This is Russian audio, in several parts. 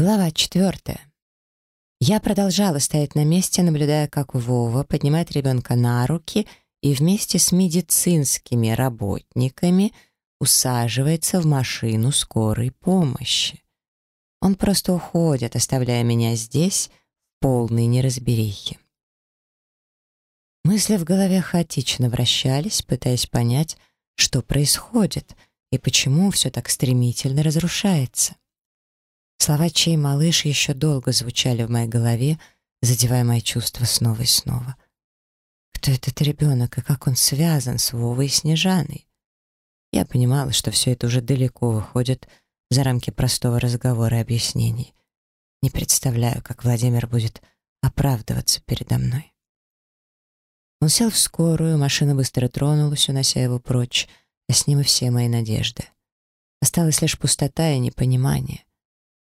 Глава четвертая. Я продолжала стоять на месте, наблюдая, как Вова поднимает ребенка на руки и вместе с медицинскими работниками усаживается в машину скорой помощи. Он просто уходит, оставляя меня здесь в полной неразберихе. Мысли в голове хаотично вращались, пытаясь понять, что происходит и почему все так стремительно разрушается. Слова «чей малыш» еще долго звучали в моей голове, задевая мои чувства снова и снова. Кто этот ребенок и как он связан с Вовой и Снежаной? Я понимала, что все это уже далеко выходит за рамки простого разговора и объяснений. Не представляю, как Владимир будет оправдываться передо мной. Он сел в скорую, машина быстро тронулась, унося его прочь, а с ним и все мои надежды. Осталась лишь пустота и непонимание.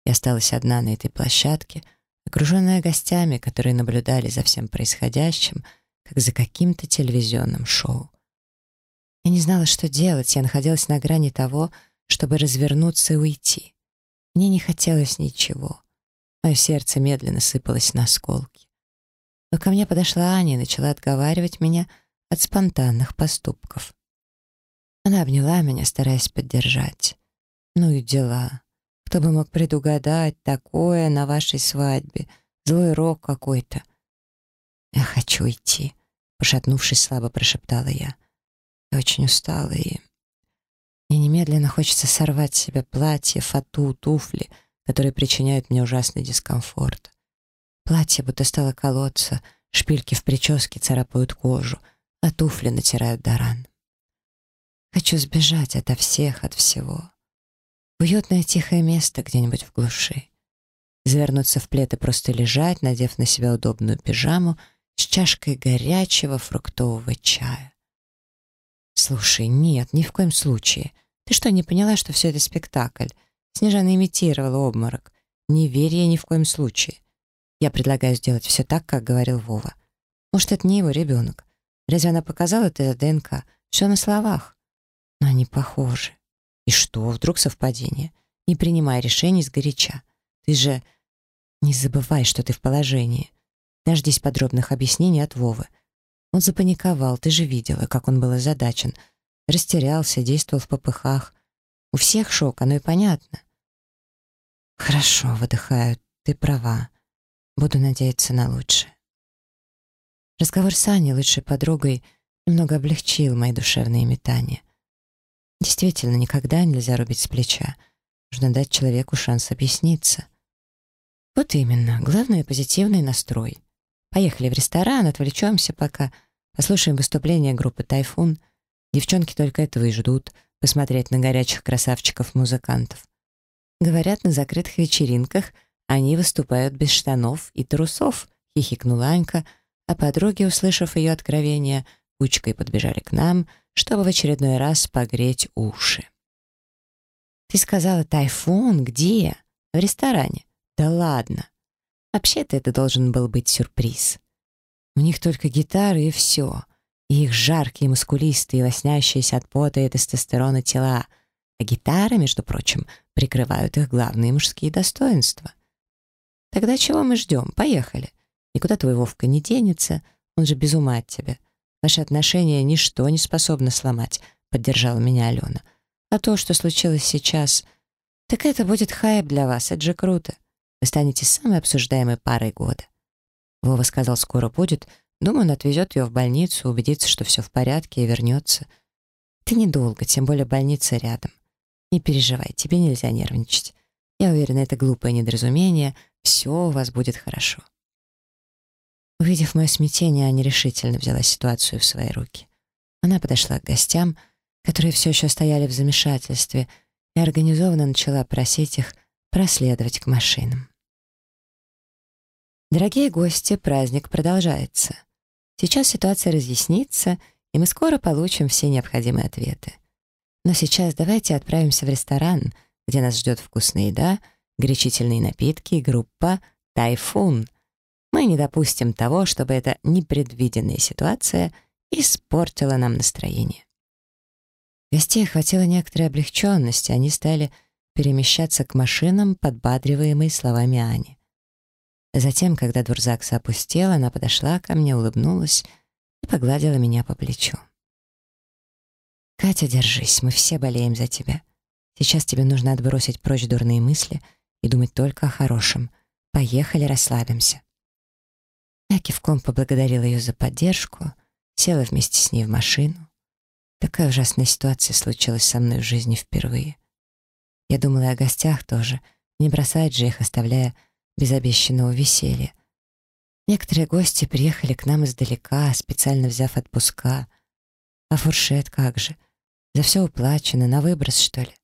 Я осталась одна на этой площадке, окруженная гостями, которые наблюдали за всем происходящим, как за каким-то телевизионным шоу. Я не знала, что делать, я находилась на грани того, чтобы развернуться и уйти. Мне не хотелось ничего. Мое сердце медленно сыпалось на осколки. Но ко мне подошла Аня и начала отговаривать меня от спонтанных поступков. Она обняла меня, стараясь поддержать. Ну и дела. Кто бы мог предугадать такое на вашей свадьбе? Злой рок какой-то. «Я хочу идти», — пошатнувшись, слабо прошептала я. «Я очень устала и...» Мне немедленно хочется сорвать с себя платье, фату, туфли, которые причиняют мне ужасный дискомфорт. Платье будто стало колоться, шпильки в прическе царапают кожу, а туфли натирают до ран. Хочу сбежать ото всех, от всего уютное тихое место где-нибудь в глуши. Завернуться в плед и просто лежать, надев на себя удобную пижаму с чашкой горячего фруктового чая. «Слушай, нет, ни в коем случае. Ты что, не поняла, что все это спектакль? Снежана имитировала обморок. Не верь ей ни в коем случае. Я предлагаю сделать все так, как говорил Вова. Может, это не его ребенок. Разве она показала это ДНК? Все на словах. Но они похожи. И что, вдруг совпадение? Не принимай решений сгоряча. Ты же... Не забывай, что ты в положении. Дождись подробных объяснений от Вовы. Он запаниковал, ты же видела, как он был озадачен. Растерялся, действовал в попыхах. У всех шок, оно и понятно. Хорошо, выдыхаю, ты права. Буду надеяться на лучшее. Разговор с Аней, лучшей подругой, немного облегчил мои душевные метания. Действительно, никогда нельзя рубить с плеча. Нужно дать человеку шанс объясниться. Вот именно. Главное — позитивный настрой. Поехали в ресторан, отвлечемся пока. Послушаем выступление группы «Тайфун». Девчонки только этого и ждут — посмотреть на горячих красавчиков-музыкантов. Говорят, на закрытых вечеринках они выступают без штанов и трусов, хихикнула Анька, а подруги, услышав ее откровение, кучкой подбежали к нам — чтобы в очередной раз погреть уши. «Ты сказала, тайфун? Где?» «В ресторане». «Да ладно». Вообще-то это должен был быть сюрприз. У них только гитары и все. И их жаркие, мускулистые, лоснящиеся от пота и тестостерона тела. А гитары, между прочим, прикрывают их главные мужские достоинства. Тогда чего мы ждем? Поехали. Никуда твой Вовка не денется, он же без ума от тебя. Наши отношения ничто не способно сломать», — поддержала меня Алена. «А то, что случилось сейчас, так это будет хайп для вас, это же круто. Вы станете самой обсуждаемой парой года». Вова сказал, скоро будет. Думаю, он отвезет ее в больницу, убедится, что все в порядке и вернется. Ты недолго, тем более больница рядом. Не переживай, тебе нельзя нервничать. Я уверена, это глупое недоразумение. Все у вас будет хорошо. Увидев мое смятение, Аня решительно взяла ситуацию в свои руки. Она подошла к гостям, которые все еще стояли в замешательстве, и организованно начала просить их проследовать к машинам. Дорогие гости, праздник продолжается. Сейчас ситуация разъяснится, и мы скоро получим все необходимые ответы. Но сейчас давайте отправимся в ресторан, где нас ждет вкусная еда, горячительные напитки и группа «Тайфун», мы не допустим того, чтобы эта непредвиденная ситуация испортила нам настроение. Гостей охватила некоторая облегченность, и они стали перемещаться к машинам, подбадриваемой словами Ани. Затем, когда двор ЗАГСа опустел, она подошла ко мне, улыбнулась и погладила меня по плечу. «Катя, держись, мы все болеем за тебя. Сейчас тебе нужно отбросить прочь дурные мысли и думать только о хорошем. Поехали, расслабимся». Я кивком поблагодарила ее за поддержку, села вместе с ней в машину. Такая ужасная ситуация случилась со мной в жизни впервые. Я думала и о гостях тоже, не бросать же их, оставляя без обещанного веселья. Некоторые гости приехали к нам издалека, специально взяв отпуска. А фуршет как же? За все уплачено, на выброс, что ли?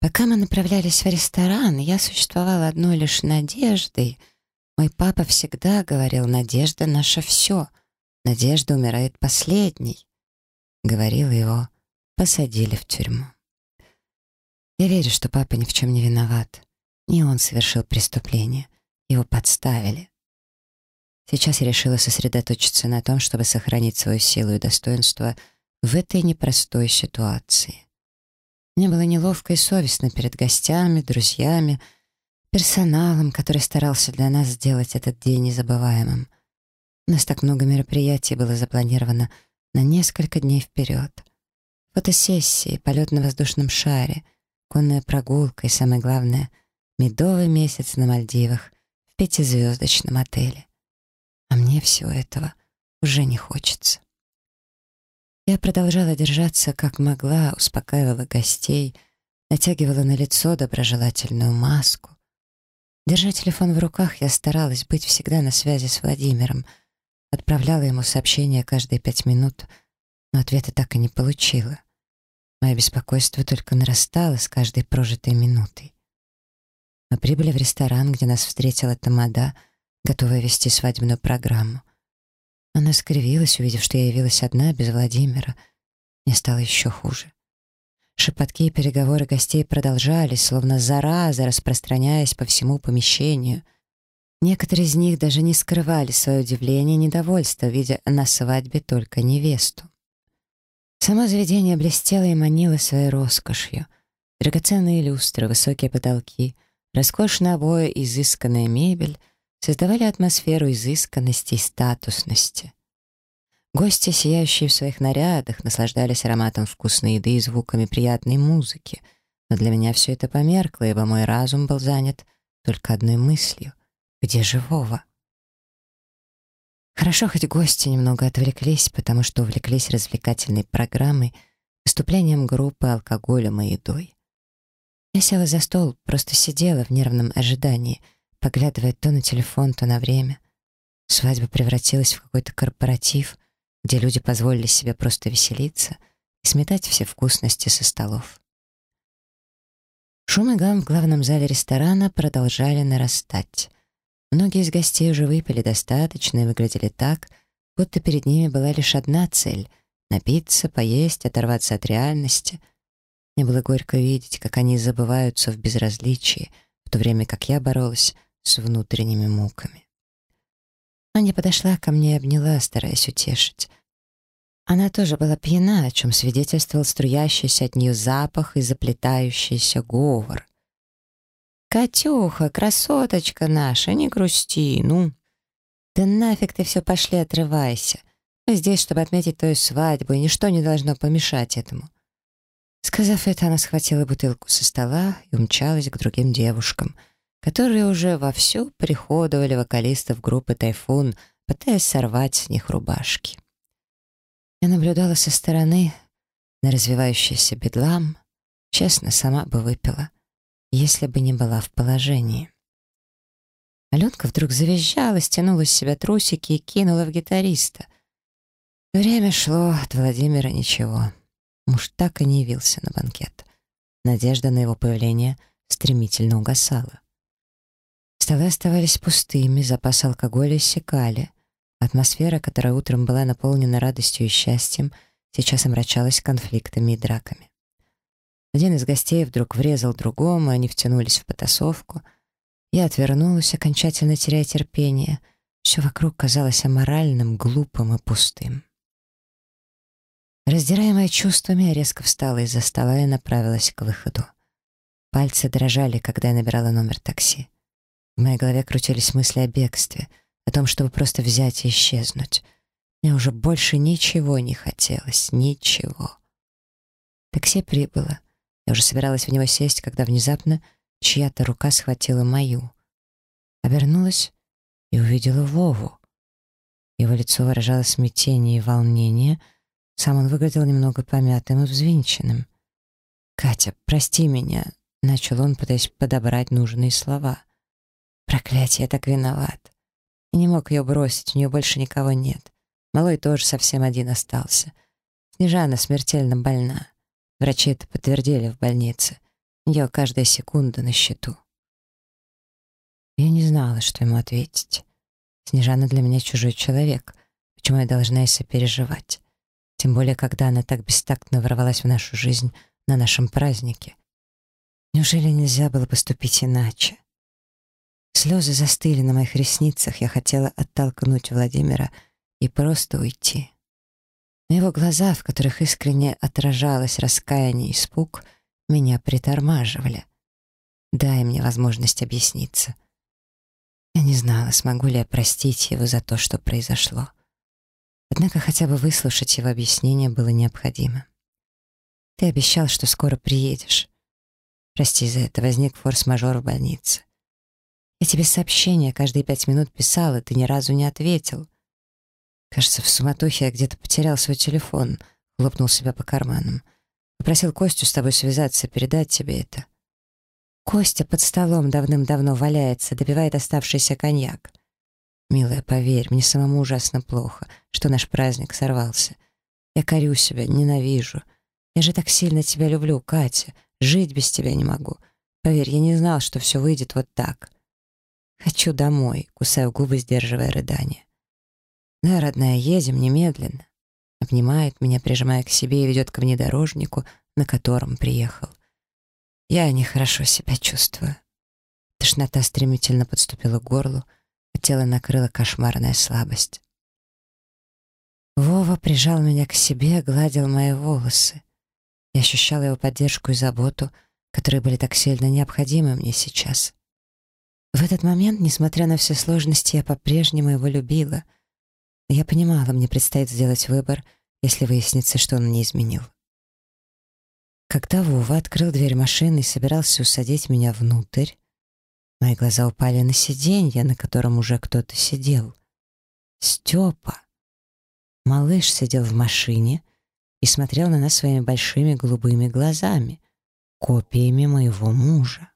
Пока мы направлялись в ресторан, я существовала одной лишь надеждой. Мой папа всегда говорил, надежда — наше все. Надежда умирает последней. Говорил его, посадили в тюрьму. Я верю, что папа ни в чем не виноват. Не он совершил преступление. Его подставили. Сейчас я решила сосредоточиться на том, чтобы сохранить свою силу и достоинство в этой непростой ситуации. Мне было неловко и совестно перед гостями, друзьями, персоналом, который старался для нас сделать этот день незабываемым. У нас так много мероприятий было запланировано на несколько дней вперед. Фотосессии, полет на воздушном шаре, конная прогулка и, самое главное, медовый месяц на Мальдивах в пятизвездочном отеле. А мне всего этого уже не хочется. Я продолжала держаться как могла, успокаивала гостей, натягивала на лицо доброжелательную маску. Держа телефон в руках, я старалась быть всегда на связи с Владимиром, отправляла ему сообщения каждые пять минут, но ответа так и не получила. Мое беспокойство только нарастало с каждой прожитой минутой. Мы прибыли в ресторан, где нас встретила Тамада, готовая вести свадебную программу. Она скривилась, увидев, что я явилась одна, без Владимира. Мне стало еще хуже. Шепотки и переговоры гостей продолжались, словно зараза, распространяясь по всему помещению. Некоторые из них даже не скрывали свое удивление и недовольство, видя на свадьбе только невесту. Само заведение блестело и манило своей роскошью. Драгоценные люстры, высокие потолки, роскошные обои, изысканная мебель — создавали атмосферу изысканности и статусности. Гости, сияющие в своих нарядах, наслаждались ароматом вкусной еды и звуками приятной музыки, но для меня все это померкло, ибо мой разум был занят только одной мыслью — где же Вова? Хорошо, хоть гости немного отвлеклись, потому что увлеклись развлекательной программой, выступлением группы, алкоголем и едой. Я села за стол, просто сидела в нервном ожидании — поглядывая то на телефон, то на время. Свадьба превратилась в какой-то корпоратив, где люди позволили себе просто веселиться и сметать все вкусности со столов. Шум и гам в главном зале ресторана продолжали нарастать. Многие из гостей уже выпили достаточно и выглядели так, будто перед ними была лишь одна цель — напиться, поесть, оторваться от реальности. Мне было горько видеть, как они забываются в безразличии, в то время как я боролась с внутренними муками. Аня подошла ко мне и обняла, стараясь утешить. Она тоже была пьяна, о чем свидетельствовал струящийся от нее запах и заплетающийся говор. «Катюха, красоточка наша, не грусти, ну!» «Да нафиг ты все пошли, отрывайся! Мы здесь, чтобы отметить твою свадьбу, и ничто не должно помешать этому!» Сказав это, она схватила бутылку со стола и умчалась к другим девушкам — которые уже вовсю приходовали вокалистов группы «Тайфун», пытаясь сорвать с них рубашки. Я наблюдала со стороны на развивающийся бедлам, честно, сама бы выпила, если бы не была в положении. Аленка вдруг завизжала, стянула с себя трусики и кинула в гитариста. Время шло, от Владимира ничего. Муж так и не явился на банкет. Надежда на его появление стремительно угасала. Столы оставались пустыми, запас алкоголя иссякали. Атмосфера, которая утром была наполнена радостью и счастьем, сейчас омрачалась конфликтами и драками. Один из гостей вдруг врезал другому, они втянулись в потасовку. Я отвернулась, окончательно теряя терпение. Все вокруг казалось аморальным, глупым и пустым. Раздираемая чувствами, я резко встала из-за стола и направилась к выходу. Пальцы дрожали, когда я набирала номер такси. В моей голове крутились мысли о бегстве, о том, чтобы просто взять и исчезнуть. Мне уже больше ничего не хотелось, ничего. Такси прибыло. Я уже собиралась в него сесть, когда внезапно чья-то рука схватила мою. Обернулась и увидела Вову. Его лицо выражало смятение и волнение. Сам он выглядел немного помятым и взвинченным. «Катя, прости меня», — начал он, пытаясь подобрать нужные слова. «Проклятие, я так виноват. Я не мог ее бросить, у нее больше никого нет. Малой тоже совсем один остался. Снежана смертельно больна. Врачи это подтвердили в больнице. У нее каждая секунда на счету». Я не знала, что ему ответить. Снежана для меня чужой человек. Почему я должна и сопереживать? Тем более, когда она так бестактно ворвалась в нашу жизнь на нашем празднике. Неужели нельзя было поступить иначе? Слезы застыли на моих ресницах, я хотела оттолкнуть Владимира и просто уйти. Но его глаза, в которых искренне отражалось раскаяние и испуг, меня притормаживали. Дай мне возможность объясниться. Я не знала, смогу ли я простить его за то, что произошло. Однако хотя бы выслушать его объяснение было необходимо. Ты обещал, что скоро приедешь. Прости за это, возник форс-мажор в больнице. Я тебе сообщение каждые пять минут писала, ты ни разу не ответил. Кажется, в суматохе я где-то потерял свой телефон, хлопнул себя по карманам. Попросил Костю с тобой связаться, передать тебе это. Костя под столом давным-давно валяется, добивает оставшийся коньяк. Милая, поверь, мне самому ужасно плохо, что наш праздник сорвался. Я корю себя, ненавижу. Я же так сильно тебя люблю, Катя. Жить без тебя не могу. Поверь, я не знал, что все выйдет вот так. Хочу домой, кусаю губы, сдерживая рыдание. Да, родная, едем немедленно. Обнимает меня, прижимая к себе и ведет к внедорожнику, на котором приехал. Я нехорошо себя чувствую. Тошнота стремительно подступила к горлу, а тело накрыла кошмарная слабость. Вова прижал меня к себе, гладил мои волосы. Я ощущала его поддержку и заботу, которые были так сильно необходимы мне сейчас. В этот момент, несмотря на все сложности, я по-прежнему его любила. я понимала, мне предстоит сделать выбор, если выяснится, что он мне изменил. Когда Вова открыл дверь машины и собирался усадить меня внутрь, мои глаза упали на сиденье, на котором уже кто-то сидел. Степа. Малыш сидел в машине и смотрел на нас своими большими голубыми глазами, копиями моего мужа.